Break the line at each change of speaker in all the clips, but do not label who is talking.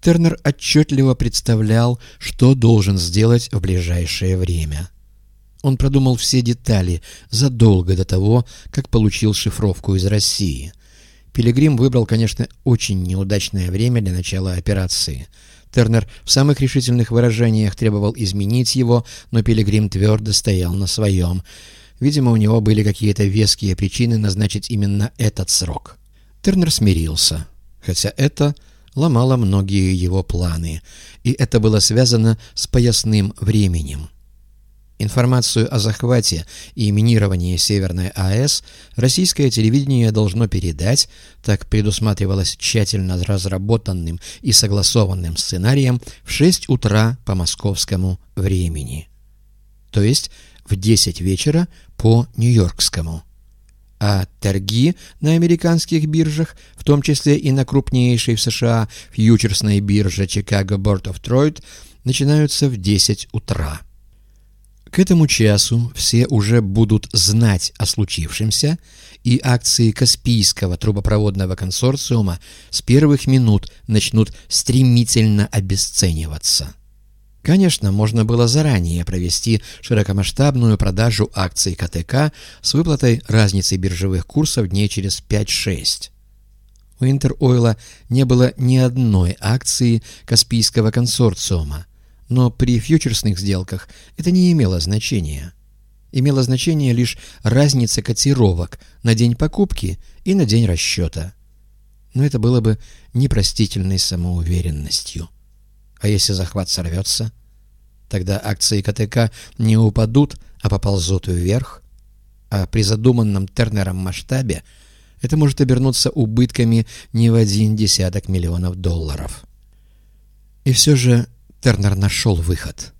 Тернер отчетливо представлял, что должен сделать в ближайшее время. Он продумал все детали задолго до того, как получил шифровку из России. Пилигрим выбрал, конечно, очень неудачное время для начала операции. Тернер в самых решительных выражениях требовал изменить его, но Пилигрим твердо стоял на своем. Видимо, у него были какие-то веские причины назначить именно этот срок. Тернер смирился, хотя это ломало многие его планы, и это было связано с поясным временем. Информацию о захвате и минировании Северной АЭС российское телевидение должно передать, так предусматривалось тщательно разработанным и согласованным сценарием, в 6 утра по московскому времени. То есть в 10 вечера по нью-йоркскому. А торги на американских биржах, в том числе и на крупнейшей в США фьючерсной бирже Chicago Board of Trade, начинаются в 10 утра. К этому часу все уже будут знать о случившемся, и акции Каспийского трубопроводного консорциума с первых минут начнут стремительно обесцениваться. Конечно, можно было заранее провести широкомасштабную продажу акций КТК с выплатой разницы биржевых курсов дней через 5-6. У Интеройла не было ни одной акции Каспийского консорциума, но при фьючерсных сделках это не имело значения. Имело значение лишь разница котировок на день покупки и на день расчета. Но это было бы непростительной самоуверенностью. А если захват сорвется? Тогда акции КТК не упадут, а поползут вверх. А при задуманном Тернером масштабе это может обернуться убытками не в один десяток миллионов долларов. И все же Тернер нашел выход.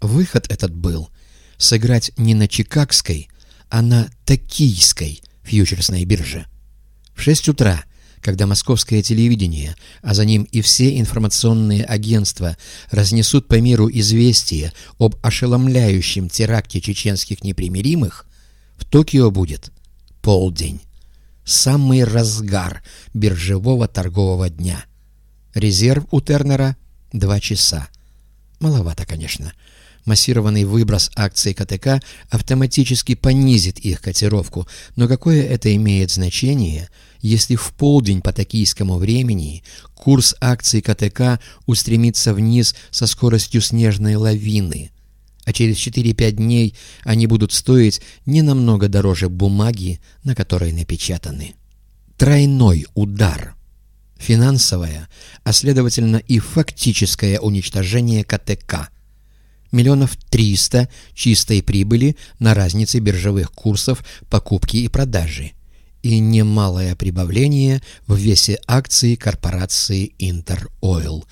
Выход этот был сыграть не на Чикагской, а на Токийской фьючерсной бирже. В 6 утра, когда московское телевидение, а за ним и все информационные агентства разнесут по миру известие об ошеломляющем теракте чеченских непримиримых, в Токио будет полдень. Самый разгар биржевого торгового дня. Резерв у Тернера – Два часа. Маловато, конечно. Массированный выброс акций КТК автоматически понизит их котировку, но какое это имеет значение, если в полдень по токийскому времени курс акций КТК устремится вниз со скоростью снежной лавины, а через 4-5 дней они будут стоить не намного дороже бумаги, на которой напечатаны. Тройной удар – финансовое, а следовательно и фактическое уничтожение КТК. Миллионов триста чистой прибыли на разнице биржевых курсов покупки и продажи и немалое прибавление в весе акций корпорации Интеройл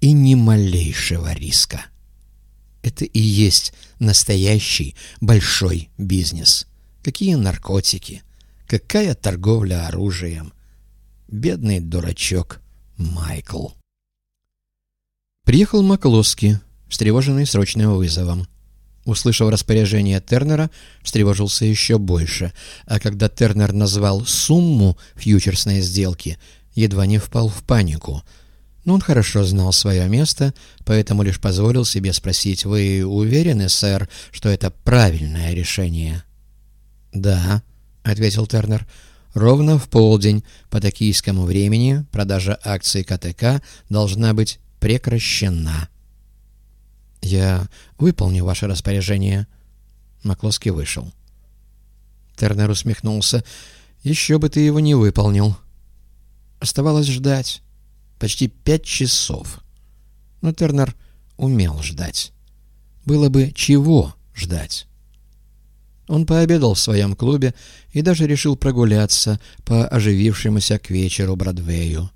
и ни малейшего риска. Это и есть настоящий большой бизнес. Какие наркотики, какая торговля оружием – Бедный дурачок Майкл. Приехал Маклоски, встревоженный срочным вызовом. Услышав распоряжение Тернера, встревожился еще больше, а когда Тернер назвал сумму фьючерсной сделки, едва не впал в панику. Но он хорошо знал свое место, поэтому лишь позволил себе спросить, «Вы уверены, сэр, что это правильное решение?» «Да», — ответил Тернер, — Ровно в полдень по токийскому времени продажа акций КТК должна быть прекращена. «Я выполню ваше распоряжение». Маклоски вышел. Тернер усмехнулся. «Еще бы ты его не выполнил». Оставалось ждать. Почти пять часов. Но Тернер умел ждать. Было бы чего ждать. Он пообедал в своем клубе и даже решил прогуляться по оживившемуся к вечеру Бродвею.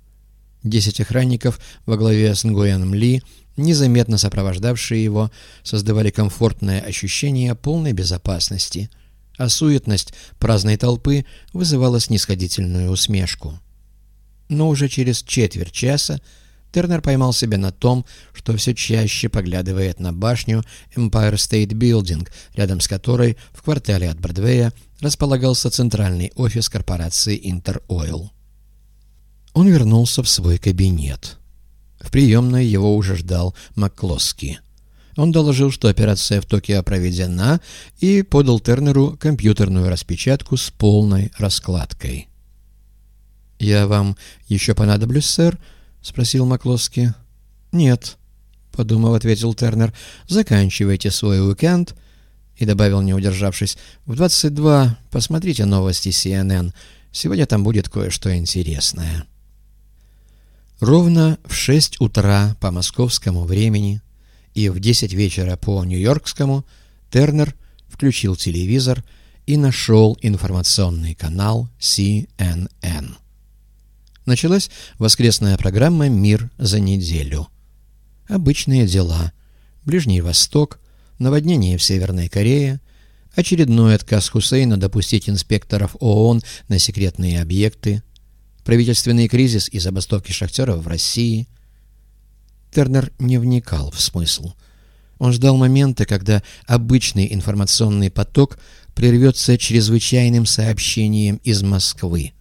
Десять охранников во главе с Нгуэном Ли, незаметно сопровождавшие его, создавали комфортное ощущение полной безопасности, а суетность праздной толпы вызывала снисходительную усмешку. Но уже через четверть часа Тернер поймал себя на том, что все чаще поглядывает на башню Empire State Building, рядом с которой в квартале от Бродвея располагался центральный офис корпорации Interoil. Он вернулся в свой кабинет. В приемной его уже ждал Макклоски. Он доложил, что операция в Токио проведена, и подал Тернеру компьютерную распечатку с полной раскладкой. «Я вам еще понадоблюсь, сэр?» — спросил Маклоски. «Нет», — подумав, ответил Тернер. «Заканчивайте свой уикенд». И добавил, не удержавшись, «В 22 посмотрите новости CNN. Сегодня там будет кое-что интересное». Ровно в 6 утра по московскому времени и в 10 вечера по нью-йоркскому Тернер включил телевизор и нашел информационный канал CNN. Началась воскресная программа «Мир за неделю». Обычные дела. Ближний Восток, наводнение в Северной Корее, очередной отказ Хусейна допустить инспекторов ООН на секретные объекты, правительственный кризис и забастовки шахтеров в России. Тернер не вникал в смысл. Он ждал момента, когда обычный информационный поток прервется чрезвычайным сообщением из Москвы.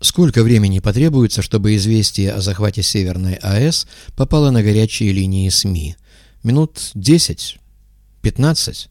Сколько времени потребуется, чтобы известие о захвате Северной АЭС попало на горячие линии СМИ? Минут 10? 15?